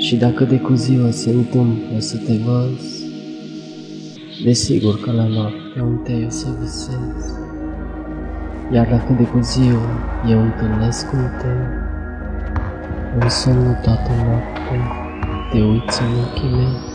Și dacă de cu ziua se întâmplă să te văz, Desigur că la noapte un eu să visez. Iar dacă de cu ziua eu întâlnesc un tău, în somnul toată noapte te uiți în ochii mei.